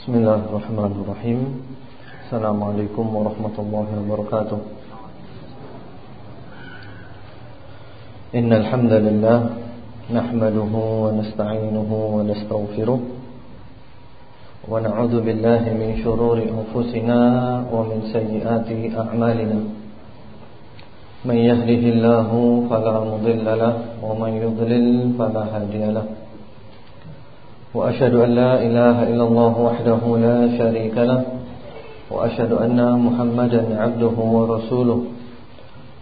بسم الله الرحمن الرحيم السلام عليكم ورحمة الله وبركاته إن الحمد لله نحمده ونستعينه ونستغفره ونعوذ بالله من شرور أنفسنا ومن سيئات أعمالنا من يهده الله فلا مضل له ومن يضلل فلا هادي له وأشهد أن لا إله إلا الله وحده لا شريك له وأشهد أن محمدا عبده ورسوله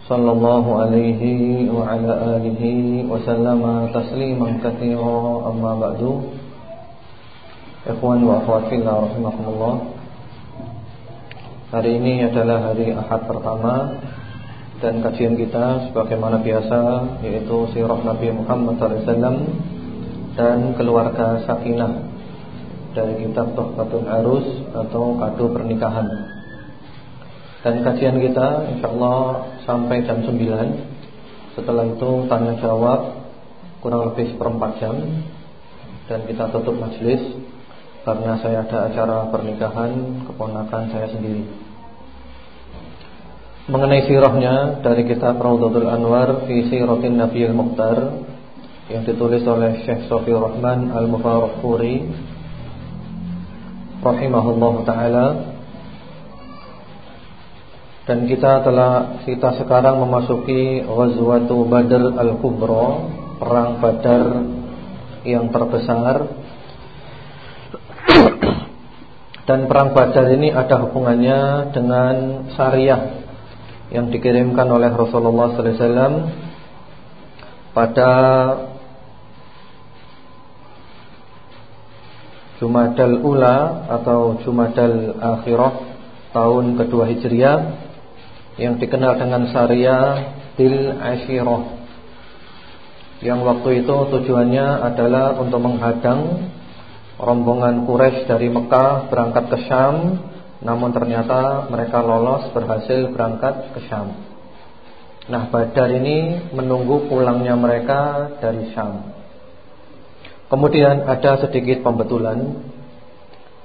صلى الله عليه وعلى آله وسلم تسليما كثيرا أما بعد إخوان وأخوات في الله رحمكم الله Hari ini adalah hari Ahad pertama dan kajian kita sebagaimana biasa yaitu sirah Nabi Muhammad sallallahu alaihi wasallam dan keluarga sakinah dari kitab Tuhfatul Arus atau kado pernikahan. Dan kajian kita insyaallah sampai jam 9. Setelah itu tanya jawab kurang lebih seperempat jam dan kita tutup majelis karena saya ada acara pernikahan keponakan saya sendiri. Mengenai sirahnya dari kitab Raudhatul Anwar fi Siratin Nabiyil Mukhtar yang ditulis oleh Syekh Sofi Rahman Al-Mubarakpuri rahimahullah taala. Dan kita telah kita sekarang memasuki Ghazwatu Badr Al-Kubra perang Badar yang terbesar. Dan perang Badar ini ada hubungannya dengan syariah yang dikirimkan oleh Rasulullah sallallahu alaihi wasallam pada Jumadal Ula atau Jumadal Akhirah tahun kedua Hijriah yang dikenal dengan Syariah Bil Ashirah yang waktu itu tujuannya adalah untuk menghadang rombongan Quraisy dari Mekah berangkat ke Syam namun ternyata mereka lolos berhasil berangkat ke Syam. Nah, Badar ini menunggu pulangnya mereka dari Syam. Kemudian ada sedikit pembetulan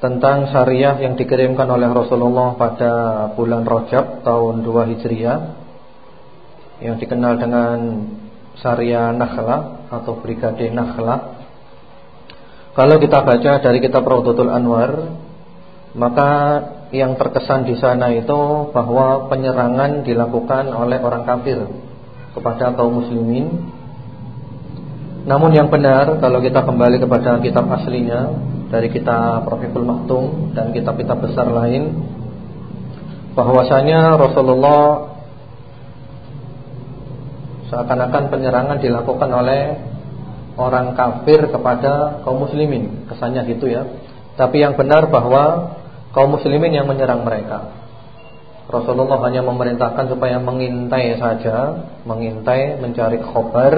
tentang syariah yang dikirimkan oleh Rasulullah pada bulan Rajab tahun 2 Hijriah yang dikenal dengan syariah Nakhlah atau Brigade Nakhlah. Kalau kita baca dari kitab Raudhatul Anwar, maka yang terkesan di sana itu bahwa penyerangan dilakukan oleh orang kafir kepada kaum muslimin namun yang benar kalau kita kembali kepada kitab aslinya dari kitab Rafiqul Maktum dan kitab-kitab besar lain bahwasanya Rasulullah seakan-akan penyerangan dilakukan oleh orang kafir kepada kaum muslimin, kesannya gitu ya. Tapi yang benar bahwa kaum muslimin yang menyerang mereka. Rasulullah hanya memerintahkan supaya mengintai saja, mengintai, mencari khabar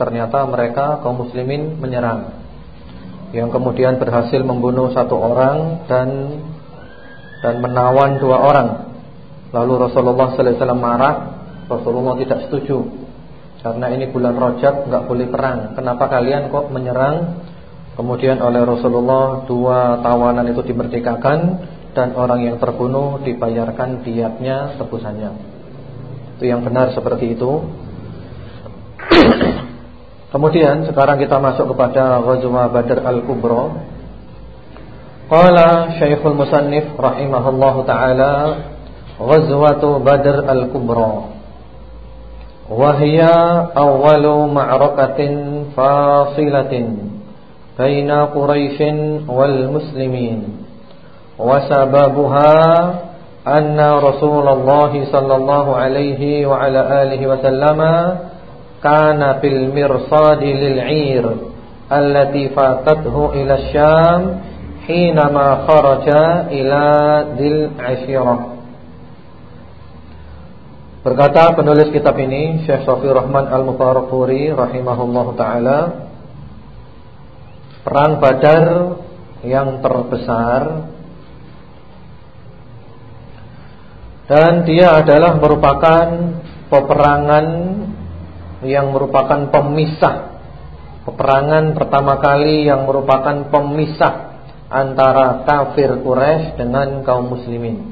ternyata mereka kaum muslimin menyerang yang kemudian berhasil membunuh satu orang dan dan menawan dua orang. Lalu Rasulullah sallallahu alaihi wasallam marah, Rasulullah tidak setuju. Karena ini bulan Rajab enggak boleh perang. Kenapa kalian kok menyerang? Kemudian oleh Rasulullah dua tawanan itu dimerdekakan dan orang yang terbunuh dibayarkan diatnya tebusannya. Itu yang benar seperti itu. Kemudian sekarang kita masuk kepada Ghazwa Badr Al-Kubra. Qala Syekhul Musannif rahimahullahu taala Ghazwatu Badr Al-Kubra. Wa hiya awwalu ma'rakatin fasilatin baina Quraisy wal muslimin. Wa sababuha anna Rasulullah sallallahu alaihi wa ala alihi wa sallama kana fil mirsadi lil'ir allati fatathu ila syam hinama kharaja ila dil ashirah Berkata penulis kitab ini Syekh Sofi Rahman Al-Mubarakpuri rahimahullahu taala perang Badar yang terbesar dan dia adalah merupakan peperangan yang merupakan pemisah peperangan pertama kali yang merupakan pemisah antara kafir Quraisy dengan kaum muslimin.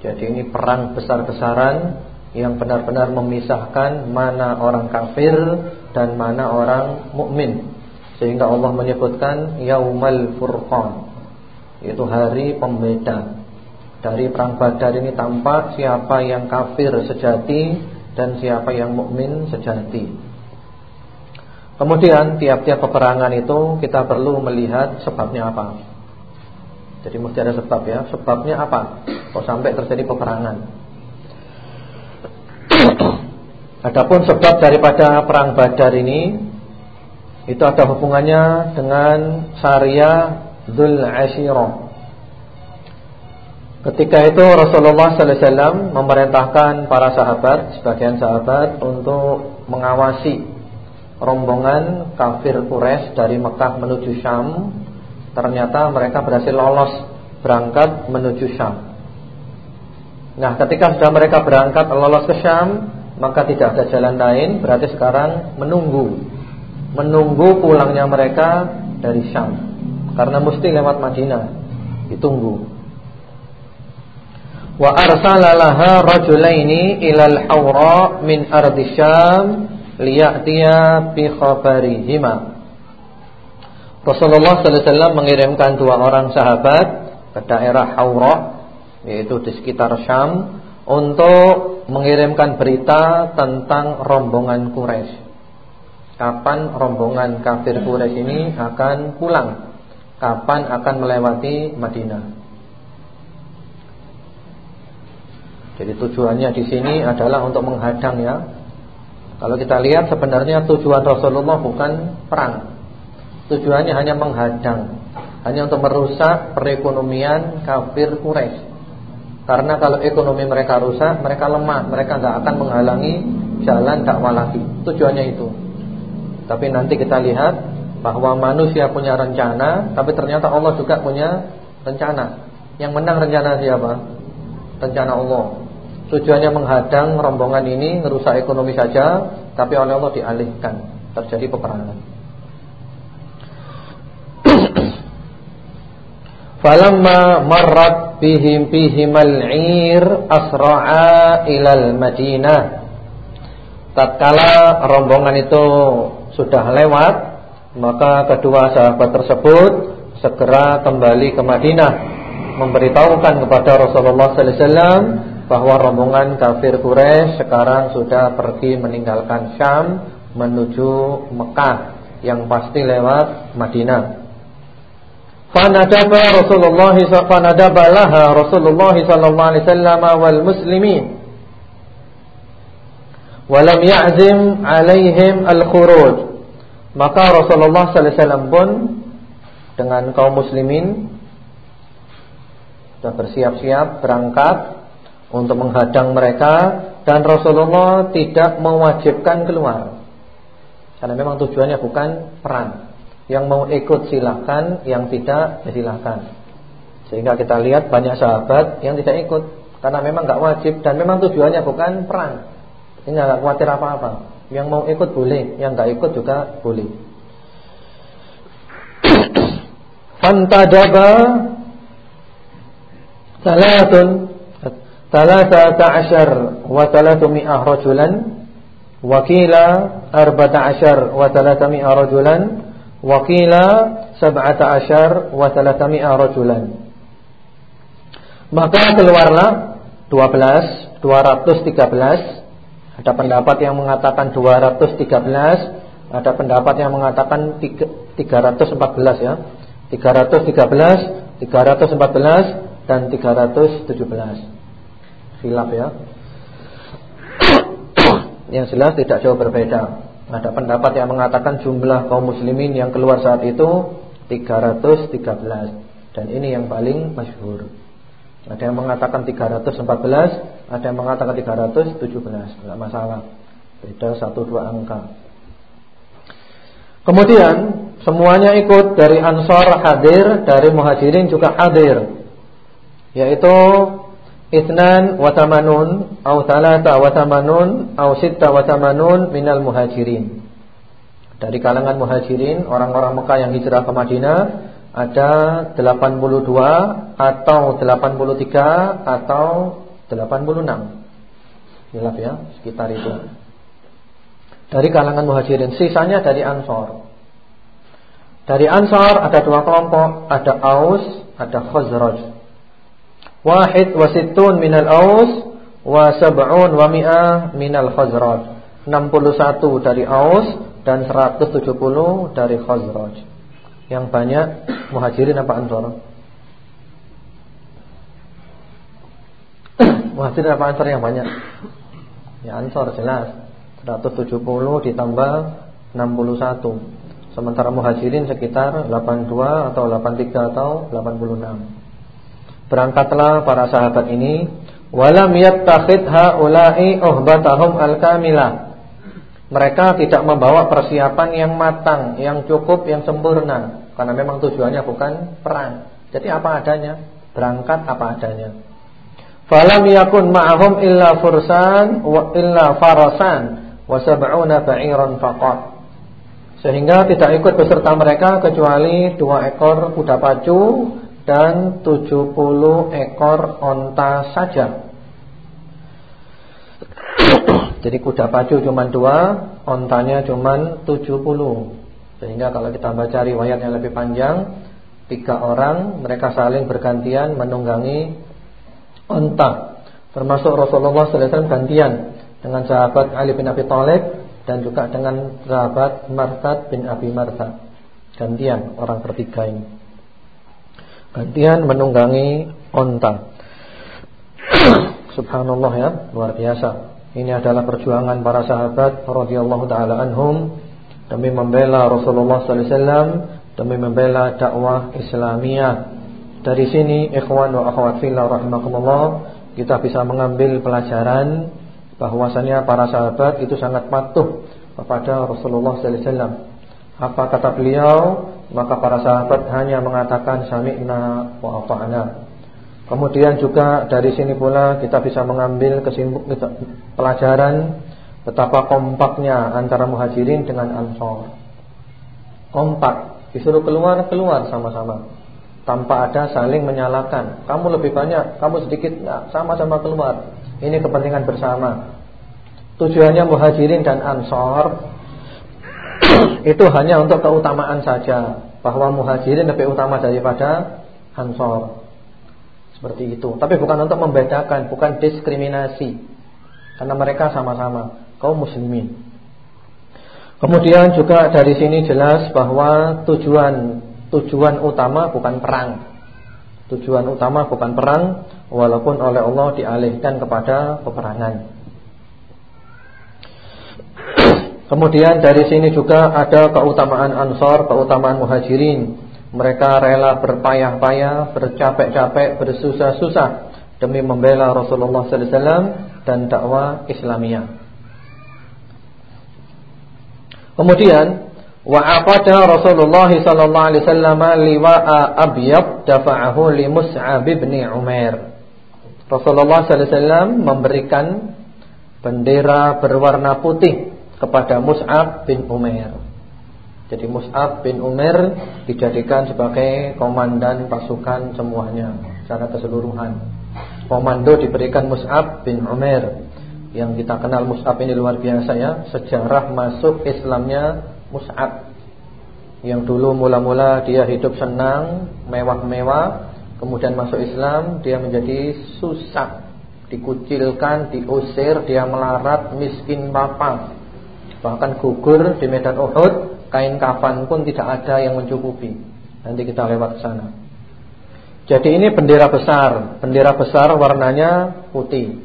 Jadi ini perang besar-besaran yang benar-benar memisahkan mana orang kafir dan mana orang mukmin. Sehingga Allah menyebutkan yaumal furqan. Itu hari pembeda. Dari perang Badar ini tampak siapa yang kafir sejati dan siapa yang mukmin sejati. Kemudian tiap-tiap peperangan itu kita perlu melihat sebabnya apa. Jadi mesti ada sebab ya. Sebabnya apa? Kok sampai terjadi peperangan? Adapun sebab daripada perang Badar ini itu ada hubungannya dengan syariah Dzul Ashirah. Ketika itu Rasulullah sallallahu alaihi wasallam memerintahkan para sahabat, sebagian sahabat untuk mengawasi rombongan kafir Quraisy dari Mekah menuju Syam ternyata mereka berhasil lolos berangkat menuju Syam. Nah, ketika sudah mereka berangkat lolos ke Syam, maka tidak ada jalan lain, berarti sekarang menunggu. Menunggu pulangnya mereka dari Syam. Karena mesti lewat Madinah. Ditunggu. Wa arsalalaha rajulaini ilal hawra min ardi Syam liya'tiya bi khabarihima. Rasulullah sallallahu alaihi wasallam mengirimkan dua orang sahabat ke daerah Haura yaitu di sekitar Syam untuk mengirimkan berita tentang rombongan Quraisy. Kapan rombongan kafir Quraisy ini akan pulang? Kapan akan melewati Madinah? Jadi tujuannya di sini adalah untuk menghadang ya kalau kita lihat sebenarnya tujuan Rasulullah bukan perang. Tujuannya hanya menghadang, hanya untuk merusak perekonomian kafir Quraisy. Karena kalau ekonomi mereka rusak, mereka lemah, mereka nggak akan menghalangi jalan dakwah lagi. Tujuannya itu. Tapi nanti kita lihat bahwa manusia punya rencana, tapi ternyata Allah juga punya rencana. Yang menang rencana siapa? Rencana Allah. Tujuannya menghadang rombongan ini Merusak ekonomi saja Tapi oleh Allah dialihkan Terjadi peperangan. Falamma marrat bihim bihimal ir asra'a ilal Madinah. Tatkala rombongan itu sudah lewat Maka kedua sahabat tersebut Segera kembali ke Madinah Memberitahukan kepada Rasulullah Sallallahu Alaihi Wasallam bahwa rombongan kafir Quraisy sekarang sudah pergi meninggalkan Syam menuju Mekah yang pasti lewat Madinah. Fanadaba Rasulullah fanadaba laha Rasulullah sallallahu alaihi wasallam wal muslimin. Walam ya'zim alaihim al-khuruj. Maka Rasulullah sallallahu alaihi wasallam pun dengan kaum muslimin sudah bersiap-siap berangkat untuk menghadang mereka dan Rasulullah tidak mewajibkan keluar. Karena memang tujuannya bukan perang. Yang mau ikut silahkan, yang tidak ya silahkan. Sehingga kita lihat banyak sahabat yang tidak ikut karena memang nggak wajib dan memang tujuannya bukan perang. Ini nggak khawatir apa-apa. Yang mau ikut boleh, yang nggak ikut juga boleh. Fantadaba salatun ثلاثة عشر وثلاثمائة رجلا وكيل أربعة عشر وثلاثمائة رجلا وكيل سبعة عشر وثلاثمائة رجلا Maka keluarlah 12 213 Ada pendapat yang mengatakan 213 Ada pendapat yang mengatakan 314 ya 313 314 dan 317 Khilaf ya. Yang jelas tidak jauh berbeda. Ada pendapat yang mengatakan jumlah kaum muslimin yang keluar saat itu 313 Dan ini yang paling masyhur. Ada yang mengatakan 314 Ada yang mengatakan 317 Tidak masalah. Beda satu dua angka. Kemudian Semuanya ikut dari Ansar hadir Dari Muhajirin juga hadir. Yaitu Ithnan wa tamanun Au thalatha wa tamanun Au sitta wa tamanun Minal muhajirin Dari kalangan muhajirin Orang-orang Mekah yang hijrah ke Madinah ada 82 atau 83 atau 86. Hilaf ya, sekitar itu. Dari kalangan muhajirin, sisanya dari ansor. Dari ansor ada dua kelompok, ada Aus, ada Khazraj. Wahid wasittun minal Aus wa sab'un wa mi'ah minal Khazraj. 61 dari Aus dan 170 dari Khazraj. Yang banyak muhajirin apa ansor? muhajirin apa ansor yang banyak? Ya ansor jelas. 170 ditambah 61. Sementara muhajirin sekitar 82 atau 83 atau 86. Berangkatlah para sahabat ini. Walam yattakhid haula'i uhbatahum al-kamilah mereka tidak membawa persiapan yang matang, yang cukup, yang sempurna. Karena memang tujuannya bukan perang. Jadi apa adanya? Berangkat apa adanya. Falam yakun ma'ahum illa fursan wa illa farasan wa sab'una ba'iran faqat. Sehingga tidak ikut beserta mereka kecuali dua ekor kuda pacu dan 70 ekor onta saja. Jadi kuda pacu cuma dua, ontanya cuma tujuh puluh. Sehingga kalau kita baca riwayat yang lebih panjang, tiga orang mereka saling bergantian menunggangi onta. Termasuk Rasulullah SAW gantian dengan sahabat Ali bin Abi Thalib dan juga dengan sahabat Martad bin Abi Martad. Gantian orang bertiga ini. Gantian menunggangi onta. Subhanallah ya, luar biasa. Ini adalah perjuangan para sahabat radhiyallahu taala anhum demi membela Rasulullah sallallahu alaihi wasallam, demi membela dakwah Islamiyah. Dari sini ikhwan wa akhwat fillah rahimakumullah, kita bisa mengambil pelajaran bahwasanya para sahabat itu sangat patuh kepada Rasulullah sallallahu alaihi wasallam. Apa kata beliau? Maka para sahabat hanya mengatakan sami'na wa ata'na. Kemudian juga dari sini pula kita bisa mengambil kesimpulan pelajaran betapa kompaknya antara muhajirin dengan ansor. Kompak, disuruh keluar keluar sama-sama, tanpa ada saling menyalahkan. Kamu lebih banyak, kamu sedikit, sama-sama keluar. Ini kepentingan bersama. Tujuannya muhajirin dan ansor itu hanya untuk keutamaan saja, bahwa muhajirin lebih utama daripada ansor. Seperti itu. Tapi bukan untuk membedakan, bukan diskriminasi. Karena mereka sama-sama kaum muslimin. Kemudian juga dari sini jelas bahwa tujuan tujuan utama bukan perang. Tujuan utama bukan perang walaupun oleh Allah dialihkan kepada peperangan. Kemudian dari sini juga ada keutamaan Ansor, keutamaan Muhajirin mereka rela berpayah-payah, bercapek-capek, bersusah-susah demi membela Rasulullah sallallahu alaihi wasallam dan dakwah Islamiyah. Kemudian wa aqada Rasulullah sallallahu alaihi wasallam liwa'a abyad dafa'ahu li Mus'ab bin Umair. Rasulullah sallallahu alaihi wasallam memberikan bendera berwarna putih kepada Mus'ab bin Umair. Jadi Mus'ab bin Umar dijadikan sebagai komandan pasukan semuanya secara keseluruhan. Komando diberikan Mus'ab bin Umar yang kita kenal Mus'ab ini luar biasa ya. Sejarah masuk Islamnya Mus'ab yang dulu mula-mula dia hidup senang, mewah-mewah, kemudian masuk Islam dia menjadi susah, dikucilkan, diusir, dia melarat, miskin bapak. Bahkan gugur di medan Uhud kain kafan pun tidak ada yang mencukupi. Nanti kita lewat sana. Jadi ini bendera besar, bendera besar warnanya putih.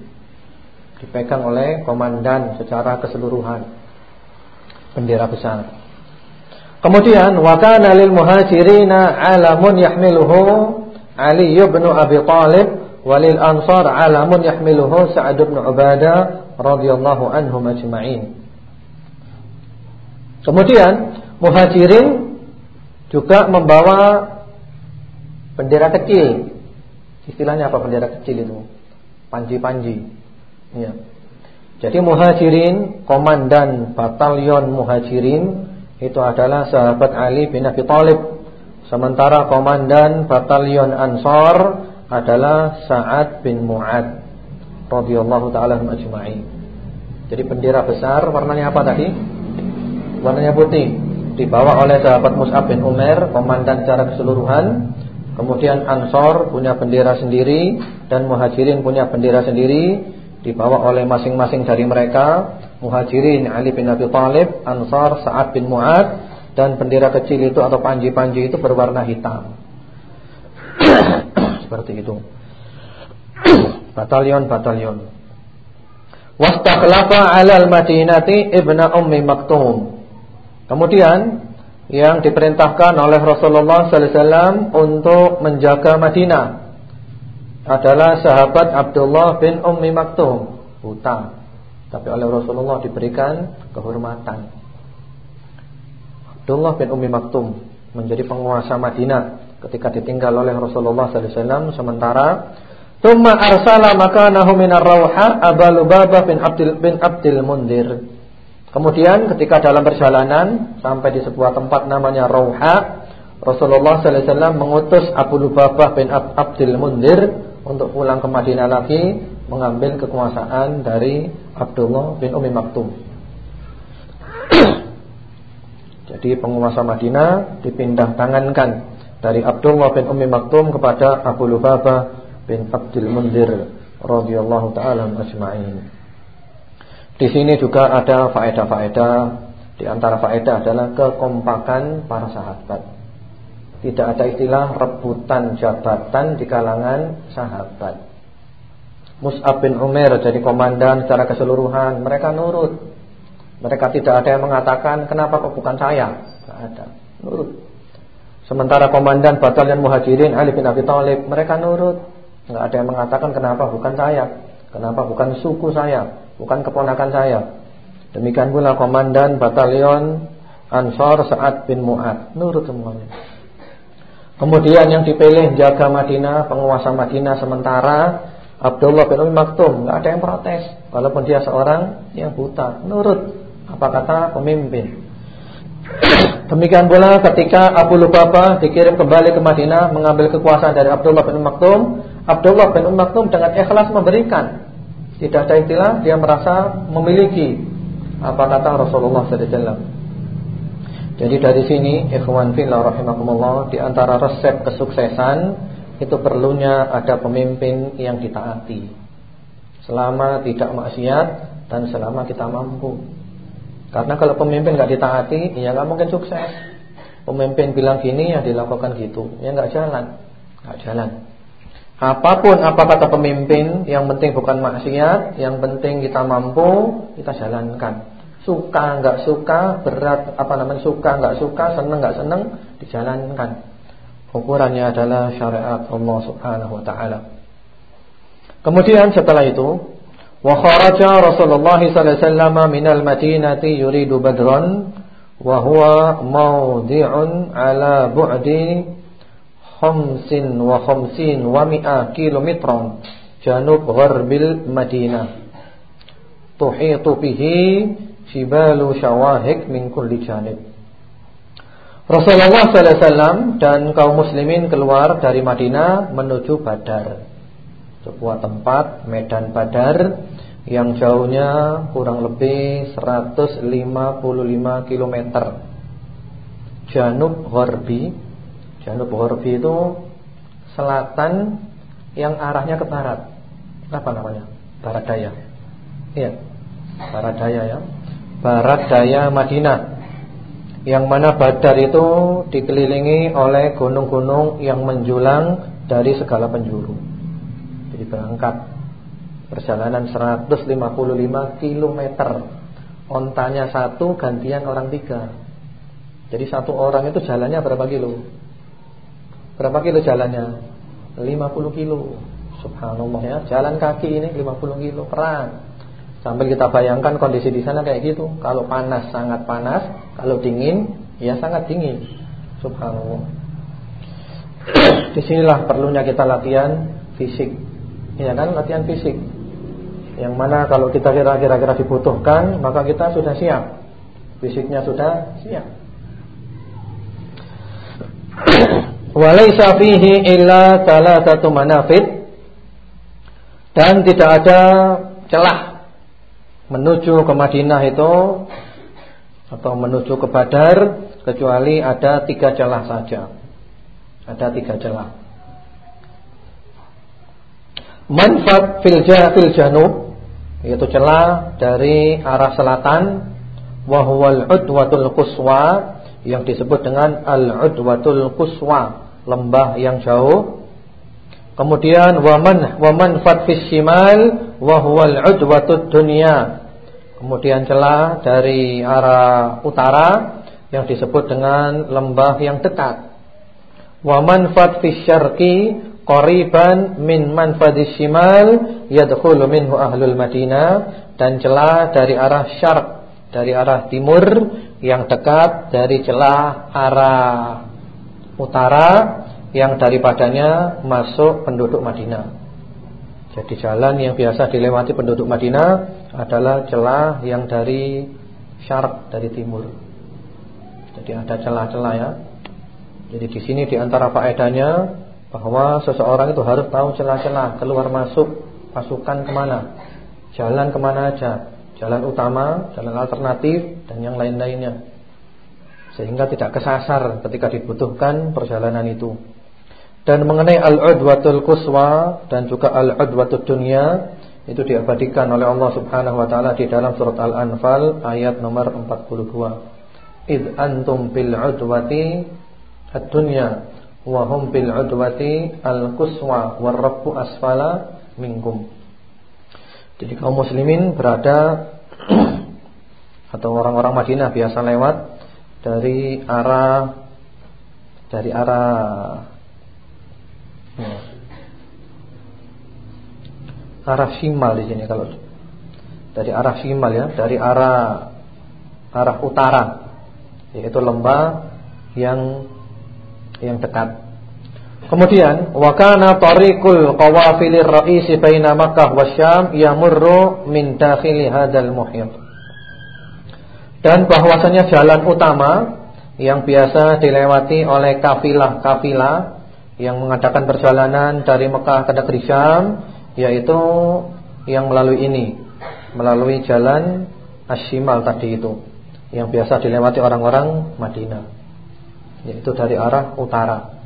Dipegang oleh komandan secara keseluruhan. Bendera besar. Kemudian wa kana lil muhajirina alamun yahmiluhu Ali bin Abi Talib walil ansar alamun yahmiluhu Sa'ad bin Ubadah radhiyallahu anhum ajma'in. Kemudian Muhajirin juga membawa bendera kecil. Istilahnya apa bendera kecil itu? Panji-panji. Ya. Jadi Muhajirin, komandan batalion Muhajirin itu adalah sahabat Ali bin Abi Thalib Sementara komandan batalion Ansor adalah Sa'ad bin Mu'ad radhiyallahu taala. Jadi bendera besar warnanya apa tadi? Warnanya putih. Dibawa oleh sahabat Mus'ab bin Umar, komandan secara keseluruhan. Kemudian Ansor punya bendera sendiri dan Muhajirin punya bendera sendiri dibawa oleh masing-masing dari mereka. Muhajirin Ali bin Abi Thalib, Ansar Sa'ad bin Mu'ad dan bendera kecil itu atau panji-panji itu berwarna hitam. Seperti itu. Batalion-batalion. Wastakhlafa 'ala al-Madinati ibnu Ummi Maktum. Kemudian yang diperintahkan oleh Rasulullah sallallahu alaihi wasallam untuk menjaga Madinah adalah sahabat Abdullah bin Ummi Maktum, buta. Tapi oleh Rasulullah diberikan kehormatan. Abdullah bin Ummi Maktum menjadi penguasa Madinah ketika ditinggal oleh Rasulullah sallallahu alaihi wasallam sementara Tumma arsala makanahu minar rauha Aba Lubabah bin Abdul bin Abdul Mundir. Kemudian ketika dalam perjalanan sampai di sebuah tempat namanya Rauha, Rasulullah sallallahu alaihi wasallam mengutus Abu Lubabah bin Abdul Mundir untuk pulang ke Madinah lagi mengambil kekuasaan dari Abdullah bin Umi Maktum. Jadi penguasa Madinah dipindah tangankan dari Abdullah bin Ummi Maktum kepada Abu Lubabah bin Abdul Mundir radhiyallahu taala ajma'in. Di sini juga ada faedah-faedah di antara faedah adalah kekompakan para sahabat. Tidak ada istilah rebutan jabatan di kalangan sahabat. Mus'ab bin Umar jadi komandan secara keseluruhan, mereka nurut. Mereka tidak ada yang mengatakan kenapa kok bukan saya? Tidak ada. Nurut. Sementara komandan batalion Muhajirin Ali bin Abi Thalib mereka nurut. Enggak ada yang mengatakan kenapa bukan saya, kenapa bukan suku saya, bukan keponakan saya. Demikian pula komandan batalion Ansor Sa'ad bin Mu'ad nurut semuanya. Kemudian yang dipilih jaga Madinah, penguasa Madinah sementara Abdullah bin Umi Maktum, enggak ada yang protes walaupun dia seorang yang buta, nurut apa kata pemimpin. Demikian pula ketika Abu Lubabah dikirim kembali ke Madinah mengambil kekuasaan dari Abdullah bin Maktum, Abdullah bin Maktum dengan ikhlas memberikan. Tidak ada istilah dia merasa memiliki apa kata Rasulullah SAW. Jadi dari sini ikhwan fillah rahimakumullah di antara resep kesuksesan itu perlunya ada pemimpin yang ditaati. Selama tidak maksiat dan selama kita mampu. Karena kalau pemimpin nggak ditaati, ya nggak mungkin sukses. Pemimpin bilang gini, ya dilakukan gitu, ya nggak jalan, nggak jalan. Apa pun apa kata pemimpin, yang penting bukan maksiat, yang penting kita mampu, kita jalankan. Suka nggak suka, berat apa namanya suka nggak suka, seneng nggak seneng, dijalankan. Ukurannya adalah syariat Allah Subhanahu Wa Taala. Kemudian setelah itu Wa kharaja Rasulullah sallallahu alaihi wasallam minal Madinati yuridu Badran wa huwa mawdi'un ala bu'di khamsin wa khamsin wa mi'a kilometron janub gharbil Madinah tuhitu bihi jibalu syawahik min kulli janib Rasulullah sallallahu alaihi wasallam dan kaum muslimin keluar dari Madinah menuju Badar sebuah tempat medan Badar yang jauhnya kurang lebih 155 km. Janub Gharbi. Janub Gharbi itu selatan yang arahnya ke barat. Apa namanya? Barat daya. Iya. Barat daya ya. Barat daya Madinah. Yang mana Badar itu dikelilingi oleh gunung-gunung yang menjulang dari segala penjuru. Jadi berangkat Perjalanan 155 km Ontanya satu gantian orang tiga Jadi satu orang itu jalannya berapa kilo? Berapa kilo jalannya? 50 kilo. Subhanallah ya. Jalan kaki ini 50 kilo. Perang. Sambil kita bayangkan kondisi di sana kayak gitu. Kalau panas sangat panas. Kalau dingin ya sangat dingin. Subhanallah. Di sinilah perlunya kita latihan fisik. Ya kan? Latihan fisik. Yang mana kalau kita kira-kira dibutuhkan Maka kita sudah siap. Fisiknya sudah siap Walaysa fihi illa satu manafid dan tidak ada celah menuju ke Madinah itu atau menuju ke Badar kecuali ada tiga celah saja. Ada tiga celah. Manfaat fil janub yaitu celah dari arah selatan wa huwal udwatul quswa yang disebut dengan al-udwatul quswa lembah yang jauh. Kemudian waman waman fatfis shimal wa huwal udwatud dunya. Kemudian celah dari arah utara yang disebut dengan lembah yang dekat. Waman fatfis syarqi qariban min manfadis shimal yadkhulu minhu ahlul Madinah dan celah dari arah syarq dari arah timur yang dekat dari celah arah utara yang daripadanya masuk penduduk Madinah. Jadi jalan yang biasa dilewati penduduk Madinah adalah celah yang dari syarq dari timur. Jadi ada celah-celah ya. Jadi di sini di antara faedahnya bahwa seseorang itu harus tahu celah-celah keluar masuk pasukan ke mana, jalan ke mana aja, jalan utama, jalan alternatif dan yang lain-lainnya. Sehingga tidak kesasar ketika dibutuhkan perjalanan itu. Dan mengenai al-udwatul quswa dan juga al-udwatul dunya itu diabadikan oleh Allah Subhanahu wa taala di dalam surat Al-Anfal ayat nomor 42. Id antum bil udwati ad-dunya wa hum bil udwati al-quswa war rabbu asfala minkum. Jadi kaum muslimin berada atau orang-orang Madinah biasa lewat dari arah dari arah Ya. Arah simal di sini kalau dari arah simal ya, dari arah arah utara yaitu lembah yang yang dekat. Kemudian wa kana tariqul qawafilir ra'isi baina Makkah Syam yamurru min dakhili hadzal muhit. Dan bahwasanya jalan utama yang biasa dilewati oleh kafilah-kafilah yang mengadakan perjalanan dari Mekah ke negeri Syam yaitu yang melalui ini, melalui jalan Ashimal tadi itu yang biasa dilewati orang-orang Madinah yaitu dari arah utara.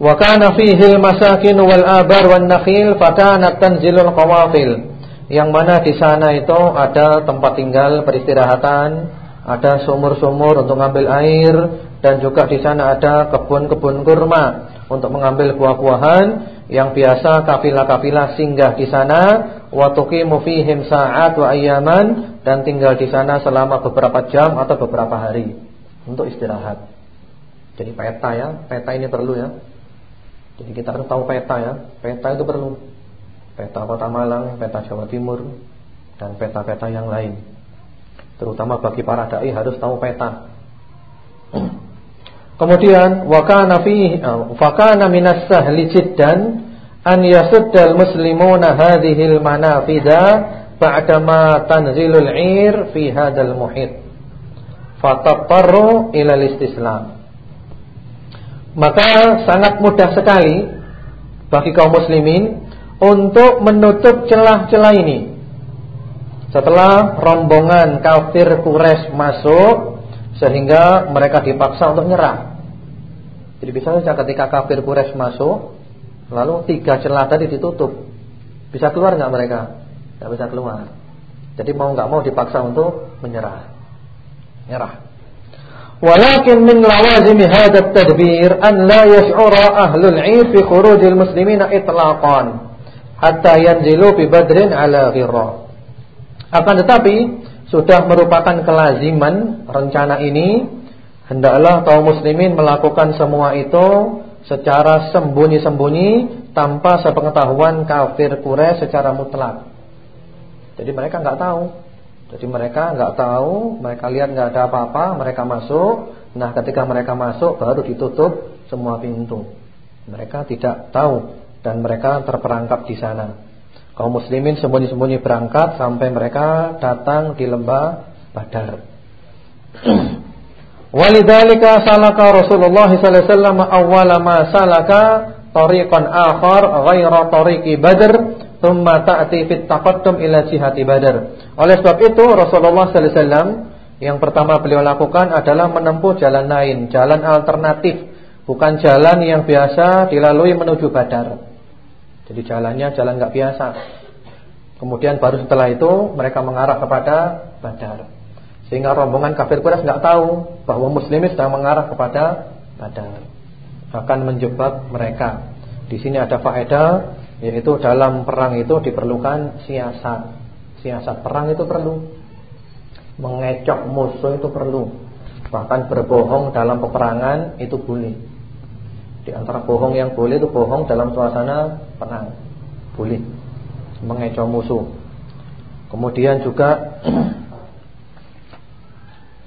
Wa kana fihi al-masakin wal abar wan nakhil fakanat tanzilul qawafil. Yang mana di sana itu ada tempat tinggal peristirahatan, ada sumur-sumur untuk mengambil air dan juga di sana ada kebun-kebun kurma untuk mengambil buah-buahan yang biasa kafilah-kafilah singgah di sana wa tuqimu fihim sa'at wa ayyaman dan tinggal di sana selama beberapa jam atau beberapa hari untuk istirahat. Jadi peta ya, peta ini perlu ya. Jadi kita harus tahu peta ya. Peta itu perlu. Peta Kota Malang, peta Jawa Timur dan peta-peta yang lain. Terutama bagi para dai harus tahu peta. Kemudian wa kana fi fa kana minas sahli jiddan an yasuddal muslimuna hadhihi al-manafida ba'dama tanzilul 'ir fi hadzal muhit. Fatatarru ila istislam. Maka sangat mudah sekali bagi kaum muslimin untuk menutup celah-celah ini. Setelah rombongan kafir Quraisy masuk sehingga mereka dipaksa untuk nyerah. Jadi bisa saja ketika kafir Quraisy masuk, lalu tiga celah tadi ditutup, bisa keluar nggak mereka? Nggak bisa keluar. Jadi mau nggak mau dipaksa untuk menyerah, nyerah. Walakin min lawazim hadha tadbir an la yash'ura ahlul 'ir fi khurujil muslimina itlaqan hatta yanzilu bi badrin ala ghirra. Akan tetapi sudah merupakan kelaziman rencana ini Hendaklah kaum muslimin melakukan semua itu secara sembunyi-sembunyi tanpa sepengetahuan kafir Quraisy secara mutlak. Jadi mereka nggak tahu. Jadi mereka nggak tahu, mereka lihat nggak ada apa-apa, mereka masuk. Nah, ketika mereka masuk baru ditutup semua pintu. Mereka tidak tahu dan mereka terperangkap di sana. Kaum muslimin sembunyi-sembunyi berangkat sampai mereka datang di lembah Badar. Walidzalika salaka Rasulullah sallallahu alaihi wasallam awwala ma salaka tariqan akhar ghaira tariqi Badr thumma ta'ti fit taqaddum ila jihati Badr. Oleh sebab itu Rasulullah sallallahu alaihi wasallam yang pertama beliau lakukan adalah menempuh jalan lain, jalan alternatif, bukan jalan yang biasa dilalui menuju Badar. Jadi jalannya jalan enggak biasa. Kemudian baru setelah itu mereka mengarah kepada Badar. Sehingga rombongan kafir Quraisy nggak tahu bahwa muslimin sedang mengarah kepada Badar. Akan menjebak mereka. Di sini ada faedah yaitu dalam perang itu diperlukan siasat. Siasat perang itu perlu. Mengecok musuh itu perlu. Bahkan berbohong dalam peperangan itu boleh. Di antara bohong yang boleh itu bohong dalam suasana perang. Boleh. Mengecoh musuh. Kemudian juga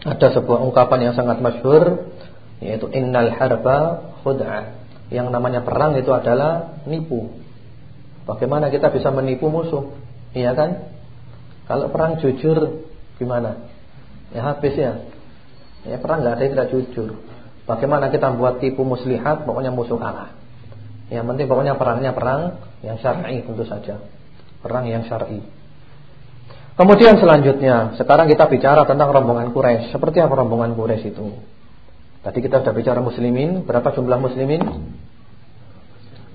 Ada sebuah ungkapan yang sangat masyhur yaitu innal harba khud'ah. Yang namanya perang itu adalah nipu. Bagaimana kita bisa menipu musuh? Iya kan? Kalau perang jujur gimana? Ya habis ya. Ya perang nggak ada yang tidak jujur. Bagaimana kita buat tipu muslihat pokoknya musuh kalah. Yang penting pokoknya perangnya perang yang syar'i tentu saja. Perang yang syar'i. Kemudian selanjutnya, sekarang kita bicara tentang rombongan Quraisy. Seperti apa rombongan Quraisy itu? Tadi kita sudah bicara muslimin, berapa jumlah muslimin?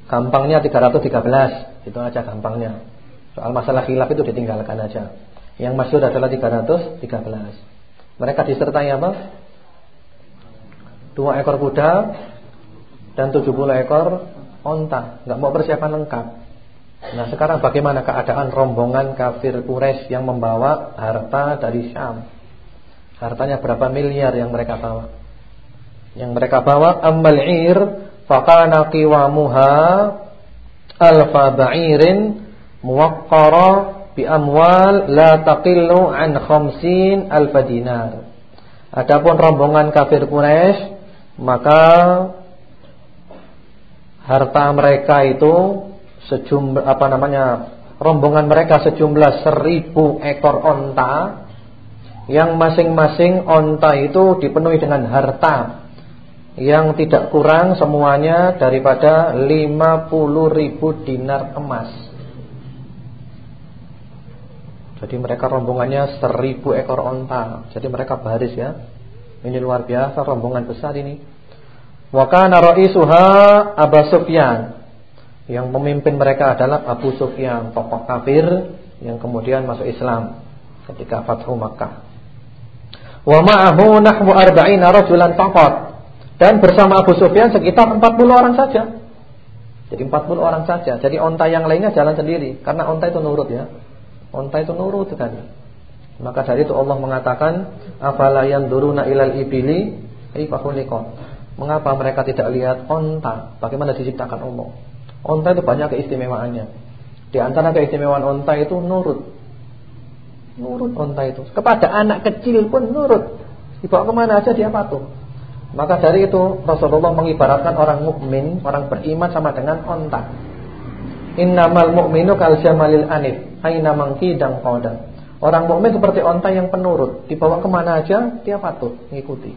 Gampangnya 313, itu aja gampangnya. Soal masalah khilaf itu ditinggalkan aja. Yang masyhur adalah 313. Mereka disertai apa? Dua ekor kuda dan 70 ekor onta. Enggak mau persiapan lengkap. Nah sekarang bagaimana keadaan rombongan kafir Quraisy yang membawa harta dari Syam? Hartanya berapa miliar yang mereka bawa? Yang mereka bawa ammal'ir faqana qiwamuha alfa ba'irin muwaqqara bi amwal la taqillu an khamsin alfa dinar. Adapun rombongan kafir Quraisy maka harta mereka itu sejumlah apa namanya rombongan mereka sejumlah seribu ekor onta yang masing-masing onta itu dipenuhi dengan harta yang tidak kurang semuanya daripada 50 ribu dinar emas. Jadi mereka rombongannya seribu ekor onta. Jadi mereka baris ya. Ini luar biasa rombongan besar ini. Wa kana ra'isuha Abu Sufyan. Yang pemimpin mereka adalah Abu Sufyan, tokoh kafir yang kemudian masuk Islam ketika Fathu Makkah. Wa ma'ahu nahwu arba'ina rajulan faqat. Dan bersama Abu Sufyan sekitar 40 orang saja. Jadi 40 orang saja. Jadi onta yang lainnya jalan sendiri karena onta itu nurut ya. Onta itu nurut kan. Maka dari itu Allah mengatakan afala yanzuruna ilal ibili kaifa Mengapa mereka tidak lihat onta? Bagaimana diciptakan Allah? Onta itu banyak keistimewaannya. Di antara keistimewaan onta itu nurut. Nurut onta itu. Kepada anak kecil pun nurut. Dibawa ke mana aja dia patuh. Maka dari itu Rasulullah mengibaratkan orang mukmin, orang beriman sama dengan onta. Innamal mu'minu kal jamalil anif, aina dan qada. Orang mukmin seperti onta yang penurut, dibawa ke mana aja dia patuh, mengikuti.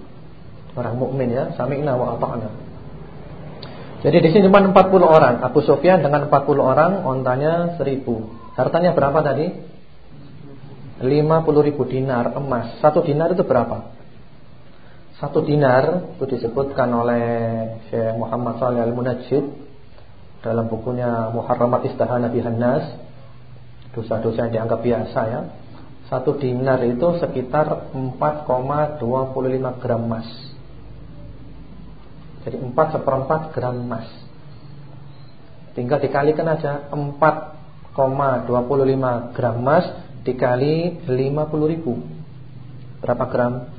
Orang mukmin ya, sami'na wa ata'na. Jadi di sini cuma 40 orang. Abu Sufyan dengan 40 orang, ontanya 1000. Hartanya berapa tadi? 50 ribu dinar emas. Satu dinar itu berapa? Satu dinar itu disebutkan oleh Syekh Muhammad Shalih Al-Munajjid dalam bukunya Muharramat Istahana Bihannas. Dosa-dosa yang dianggap biasa ya. Satu dinar itu sekitar 4,25 gram emas. Jadi 4 seperempat gram emas. Tinggal dikalikan aja 4,25 gram emas Dikali 50 ribu. Berapa gram?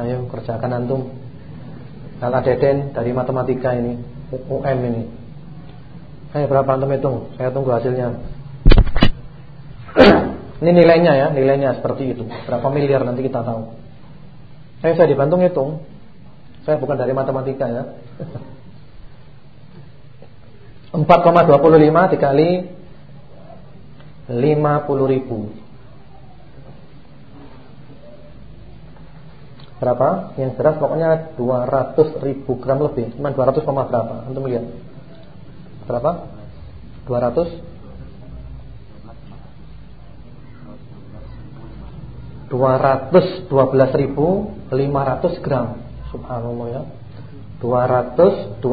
Ayo kerjakan antum. Kakak Deden dari matematika ini UM ini. Ayo berapa antum hitung? Saya tunggu hasilnya Ini nilainya ya Nilainya seperti itu Berapa miliar nanti kita tahu Ayo saya dibantu hitung saya bukan dari matematika ya. 4,25 dikali 50 ribu berapa? Yang jelas pokoknya 200 ribu gram lebih. Cuma 200, berapa? Untuk lihat. Berapa? 200 212.500 gram. Subhanallah ya. 212.000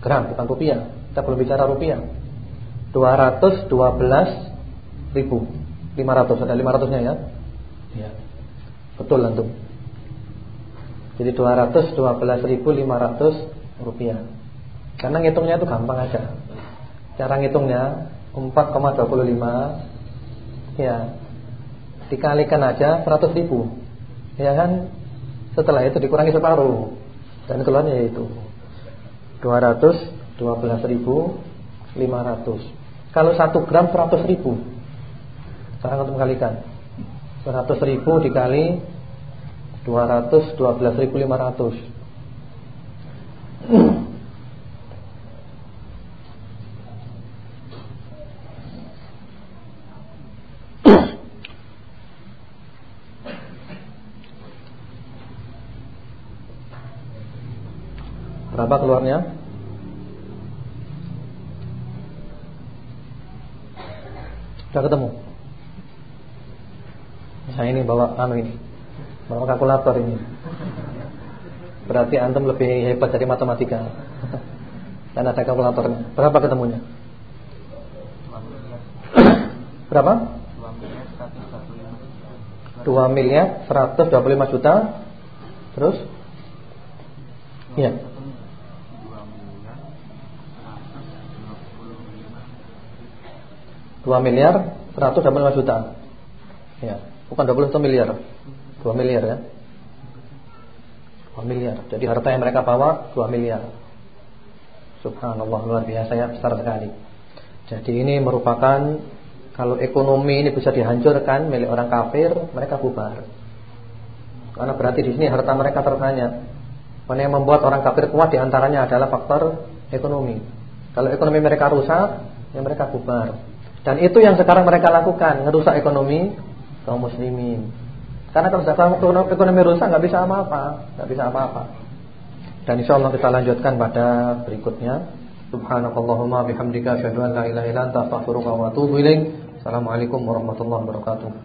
gram bukan rupiah. Kita belum bicara rupiah. 212.500 ada 500-nya ya. Ya. Betul antum. Jadi 212.500 rupiah. Karena ngitungnya itu gampang aja. Cara ngitungnya 4,25 Ya. Dikalikan aja 100 ribu. Ya kan? Setelah itu dikurangi separuh. Dan keluarnya itu 212 ribu 500 Kalau 1 gram 100 ribu. Sekarang untuk mengalikan. 100 ribu dikali 212 ribu 500 Berapa keluarnya? Sudah ketemu? Saya ini bawa anu ini. Bawa kalkulator ini. Berarti antum lebih hebat dari matematika. Dan ada kalkulatornya. Berapa ketemunya? Berapa? 2 miliar 125 juta Terus? Iya 2 miliar 125 juta. Ya, bukan 21 miliar. 2 miliar ya. 2 miliar. Jadi harta yang mereka bawa 2 miliar. Subhanallah luar biasa ya besar sekali. Jadi ini merupakan kalau ekonomi ini bisa dihancurkan milik orang kafir, mereka bubar. Karena berarti di sini harta mereka tertanya. Mana yang membuat orang kafir kuat di antaranya adalah faktor ekonomi. Kalau ekonomi mereka rusak, ya mereka bubar. Dan itu yang sekarang mereka lakukan, ngerusak ekonomi kaum muslimin. Karena kalau ekonomi rusak nggak bisa apa-apa, nggak bisa apa-apa. Dan insya Allah kita lanjutkan pada berikutnya. Subhanakallahumma bihamdika asyhadu an la ilaha illa anta astaghfiruka wa atubu ilaik. Assalamualaikum warahmatullahi wabarakatuh.